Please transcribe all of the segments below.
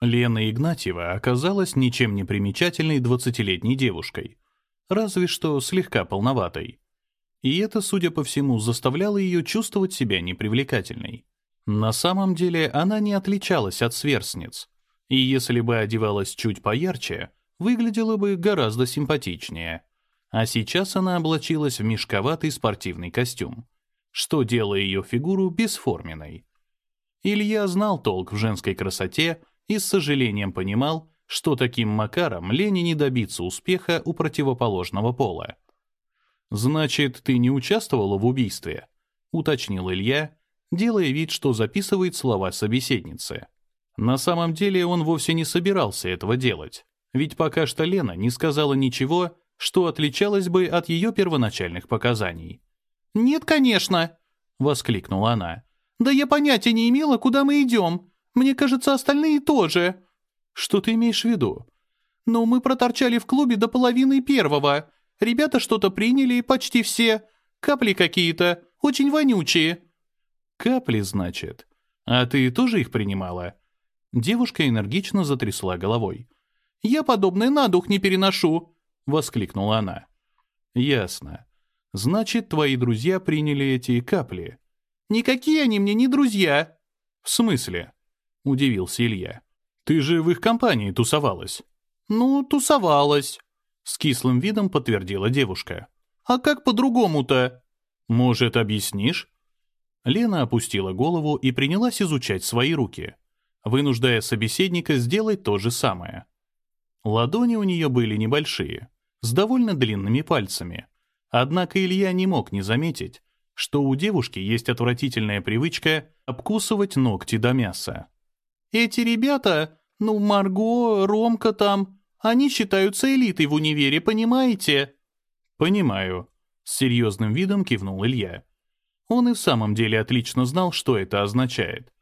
Лена Игнатьева оказалась ничем не примечательной двадцатилетней девушкой, разве что слегка полноватой. И это, судя по всему, заставляло ее чувствовать себя непривлекательной. На самом деле она не отличалась от сверстниц, и если бы одевалась чуть поярче, выглядела бы гораздо симпатичнее. А сейчас она облачилась в мешковатый спортивный костюм, что делало ее фигуру бесформенной. Илья знал толк в женской красоте и с сожалением понимал, что таким макаром Лене не добиться успеха у противоположного пола. «Значит, ты не участвовала в убийстве?» — уточнил Илья, делая вид, что записывает слова собеседницы. На самом деле он вовсе не собирался этого делать, ведь пока что Лена не сказала ничего, что отличалось бы от ее первоначальных показаний. «Нет, конечно!» — воскликнула она. «Да я понятия не имела, куда мы идем. Мне кажется, остальные тоже». «Что ты имеешь в виду?» «Ну, мы проторчали в клубе до половины первого. Ребята что-то приняли, почти все. Капли какие-то, очень вонючие». «Капли, значит? А ты тоже их принимала?» Девушка энергично затрясла головой. «Я подобное на дух не переношу», — воскликнула она. «Ясно. Значит, твои друзья приняли эти капли?» «Никакие они мне не друзья». «В смысле?» — удивился Илья. «Ты же в их компании тусовалась». «Ну, тусовалась», — с кислым видом подтвердила девушка. «А как по-другому-то?» «Может, объяснишь?» Лена опустила голову и принялась изучать свои руки, вынуждая собеседника сделать то же самое. Ладони у нее были небольшие, с довольно длинными пальцами. Однако Илья не мог не заметить, что у девушки есть отвратительная привычка обкусывать ногти до мяса. Эти ребята, ну, Марго, Ромка там, они считаются элитой в универе, понимаете?» «Понимаю», — с серьезным видом кивнул Илья. Он и в самом деле отлично знал, что это означает.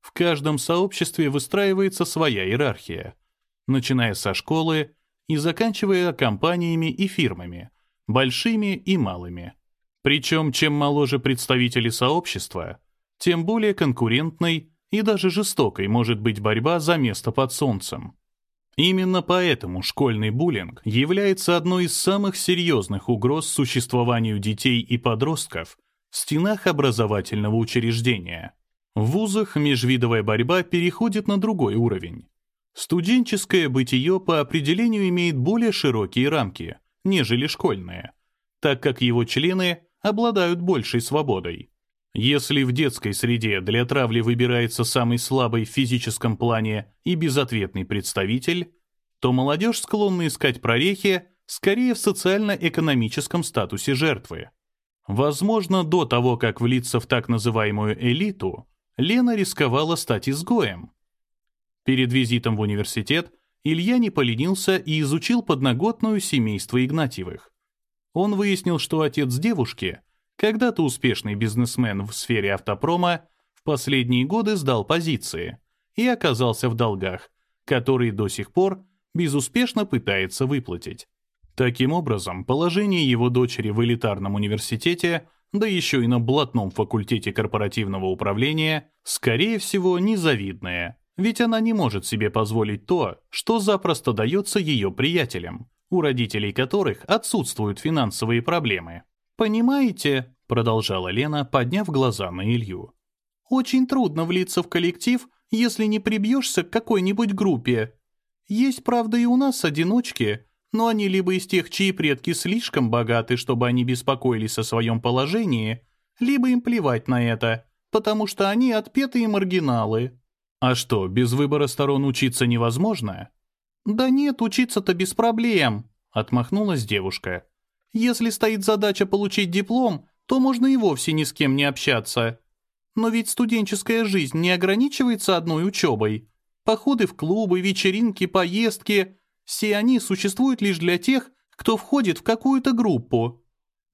В каждом сообществе выстраивается своя иерархия, начиная со школы и заканчивая компаниями и фирмами, большими и малыми. Причем, чем моложе представители сообщества, тем более конкурентной и даже жестокой может быть борьба за место под солнцем. Именно поэтому школьный буллинг является одной из самых серьезных угроз существованию детей и подростков в стенах образовательного учреждения. В вузах межвидовая борьба переходит на другой уровень. Студенческое бытие по определению имеет более широкие рамки, нежели школьное, так как его члены обладают большей свободой. Если в детской среде для травли выбирается самый слабый в физическом плане и безответный представитель, то молодежь склонна искать прорехи скорее в социально-экономическом статусе жертвы. Возможно, до того, как влиться в так называемую элиту, Лена рисковала стать изгоем. Перед визитом в университет Илья не поленился и изучил подноготную семейство Игнатьевых. Он выяснил, что отец девушки — когда-то успешный бизнесмен в сфере автопрома в последние годы сдал позиции и оказался в долгах, которые до сих пор безуспешно пытается выплатить. Таким образом, положение его дочери в элитарном университете, да еще и на блатном факультете корпоративного управления, скорее всего, незавидное, ведь она не может себе позволить то, что запросто дается ее приятелям, у родителей которых отсутствуют финансовые проблемы. «Понимаете», — продолжала Лена, подняв глаза на Илью. «Очень трудно влиться в коллектив, если не прибьешься к какой-нибудь группе. Есть, правда, и у нас одиночки, но они либо из тех, чьи предки слишком богаты, чтобы они беспокоились о своем положении, либо им плевать на это, потому что они отпетые маргиналы». «А что, без выбора сторон учиться невозможно?» «Да нет, учиться-то без проблем», — отмахнулась девушка. Если стоит задача получить диплом, то можно и вовсе ни с кем не общаться. Но ведь студенческая жизнь не ограничивается одной учебой. Походы в клубы, вечеринки, поездки – все они существуют лишь для тех, кто входит в какую-то группу.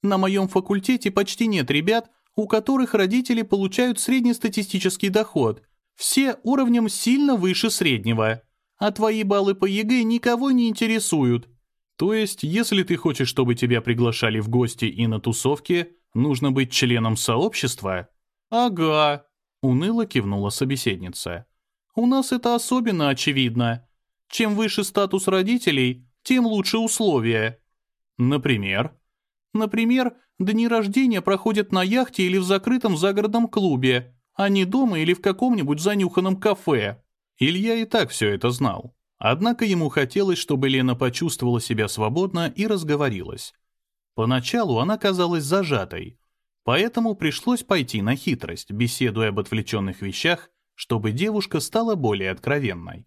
На моем факультете почти нет ребят, у которых родители получают среднестатистический доход. Все уровнем сильно выше среднего. А твои баллы по ЕГЭ никого не интересуют. То есть, если ты хочешь, чтобы тебя приглашали в гости и на тусовки, нужно быть членом сообщества? Ага, уныло кивнула собеседница. У нас это особенно очевидно. Чем выше статус родителей, тем лучше условия. Например? Например, дни рождения проходят на яхте или в закрытом загородном клубе, а не дома или в каком-нибудь занюханном кафе. Илья и так все это знал. Однако ему хотелось, чтобы Лена почувствовала себя свободно и разговорилась. Поначалу она казалась зажатой, поэтому пришлось пойти на хитрость, беседуя об отвлеченных вещах, чтобы девушка стала более откровенной.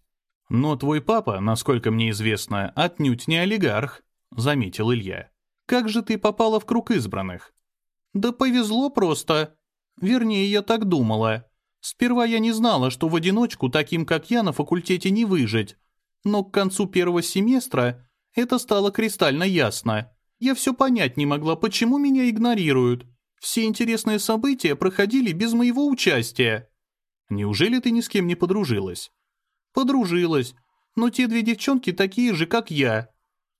«Но твой папа, насколько мне известно, отнюдь не олигарх», — заметил Илья. «Как же ты попала в круг избранных?» «Да повезло просто. Вернее, я так думала. Сперва я не знала, что в одиночку таким, как я, на факультете не выжить. Но к концу первого семестра это стало кристально ясно. Я все понять не могла, почему меня игнорируют. Все интересные события проходили без моего участия. Неужели ты ни с кем не подружилась? Подружилась. Но те две девчонки такие же, как я.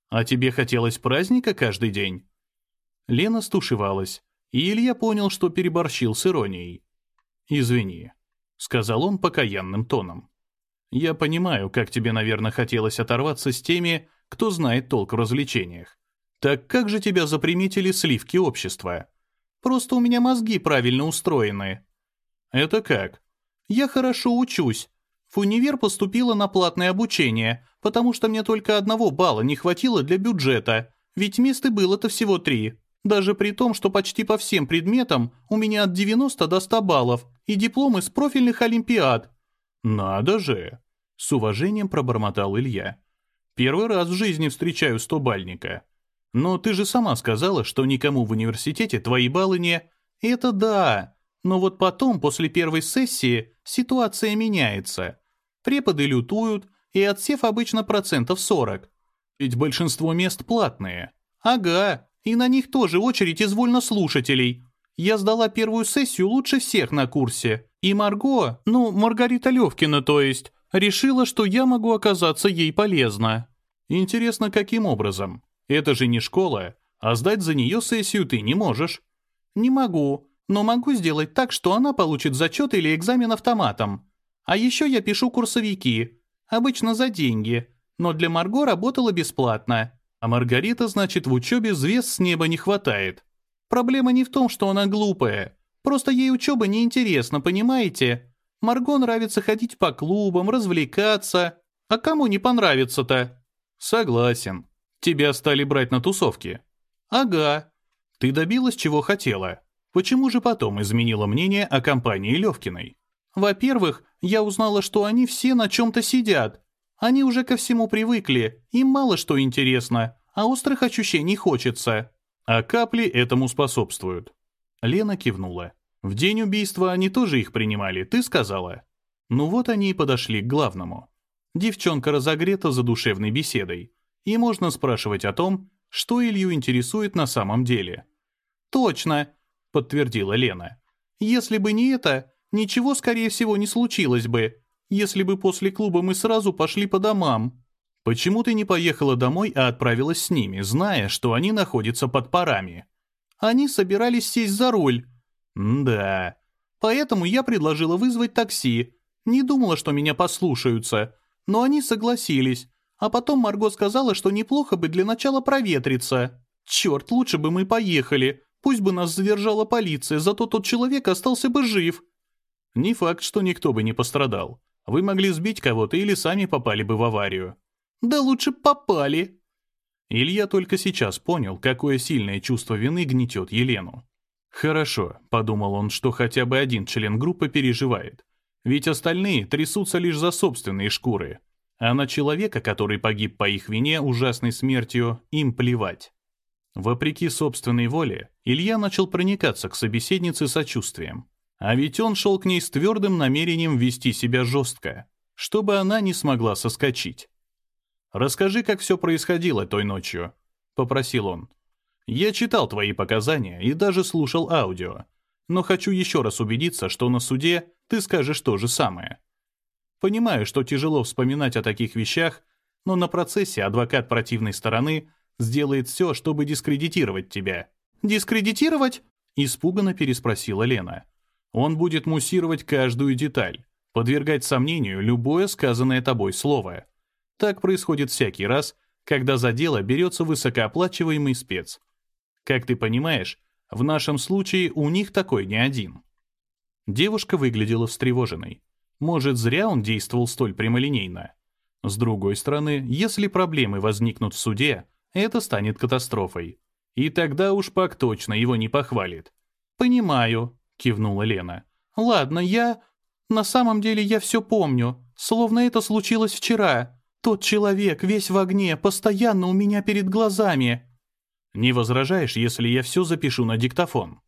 А тебе хотелось праздника каждый день? Лена стушевалась, и Илья понял, что переборщил с иронией. «Извини», — сказал он покаянным тоном. Я понимаю, как тебе, наверное, хотелось оторваться с теми, кто знает толк в развлечениях. Так как же тебя заприметили сливки общества? Просто у меня мозги правильно устроены. Это как? Я хорошо учусь. В универ поступила на платное обучение, потому что мне только одного балла не хватило для бюджета, ведь мест и было-то всего три. Даже при том, что почти по всем предметам у меня от 90 до 100 баллов и дипломы с профильных олимпиад. Надо же! С уважением пробормотал Илья. «Первый раз в жизни встречаю стобальника. Но ты же сама сказала, что никому в университете твои баллы не...» «Это да. Но вот потом, после первой сессии, ситуация меняется. Преподы лютуют, и отсев обычно процентов 40. Ведь большинство мест платные». «Ага, и на них тоже очередь из вольнослушателей. Я сдала первую сессию лучше всех на курсе. И Марго, ну, Маргарита Левкина, то есть, Решила, что я могу оказаться ей полезна. Интересно, каким образом? Это же не школа, а сдать за нее сессию ты не можешь. Не могу, но могу сделать так, что она получит зачет или экзамен автоматом. А еще я пишу курсовики, обычно за деньги, но для Марго работала бесплатно. А Маргарита, значит, в учебе звезд с неба не хватает. Проблема не в том, что она глупая. Просто ей учеба неинтересна, понимаете? Марго нравится ходить по клубам, развлекаться. А кому не понравится-то? Согласен. Тебя стали брать на тусовки. Ага. Ты добилась, чего хотела. Почему же потом изменила мнение о компании Левкиной? Во-первых, я узнала, что они все на чем-то сидят. Они уже ко всему привыкли, им мало что интересно, а острых ощущений хочется. А капли этому способствуют. Лена кивнула. В день убийства они тоже их принимали, ты сказала? Ну вот они и подошли к главному. Девчонка разогрета за душевной беседой, и можно спрашивать о том, что Илью интересует на самом деле. «Точно», — подтвердила Лена. «Если бы не это, ничего, скорее всего, не случилось бы. Если бы после клуба мы сразу пошли по домам». «Почему ты не поехала домой, а отправилась с ними, зная, что они находятся под парами?» «Они собирались сесть за руль», да. Поэтому я предложила вызвать такси. Не думала, что меня послушаются. Но они согласились. А потом Марго сказала, что неплохо бы для начала проветриться. Черт, лучше бы мы поехали. Пусть бы нас задержала полиция, зато тот человек остался бы жив. Не факт, что никто бы не пострадал. Вы могли сбить кого-то или сами попали бы в аварию. Да лучше попали. Илья только сейчас понял, какое сильное чувство вины гнетет Елену. «Хорошо», — подумал он, что хотя бы один член группы переживает. Ведь остальные трясутся лишь за собственные шкуры. А на человека, который погиб по их вине ужасной смертью, им плевать. Вопреки собственной воле, Илья начал проникаться к собеседнице сочувствием. А ведь он шел к ней с твердым намерением вести себя жестко, чтобы она не смогла соскочить. «Расскажи, как все происходило той ночью», — попросил он. Я читал твои показания и даже слушал аудио, но хочу еще раз убедиться, что на суде ты скажешь то же самое. Понимаю, что тяжело вспоминать о таких вещах, но на процессе адвокат противной стороны сделает все, чтобы дискредитировать тебя. «Дискредитировать?» — испуганно переспросила Лена. Он будет муссировать каждую деталь. подвергать сомнению любое сказанное тобой слово. Так происходит всякий раз, когда за дело берется высокооплачиваемый спец. Как ты понимаешь, в нашем случае у них такой не один. Девушка выглядела встревоженной. Может, зря он действовал столь прямолинейно. С другой стороны, если проблемы возникнут в суде, это станет катастрофой. И тогда уж Пак точно его не похвалит. «Понимаю», — кивнула Лена. «Ладно, я... На самом деле я все помню, словно это случилось вчера. Тот человек, весь в огне, постоянно у меня перед глазами». «Не возражаешь, если я все запишу на диктофон?»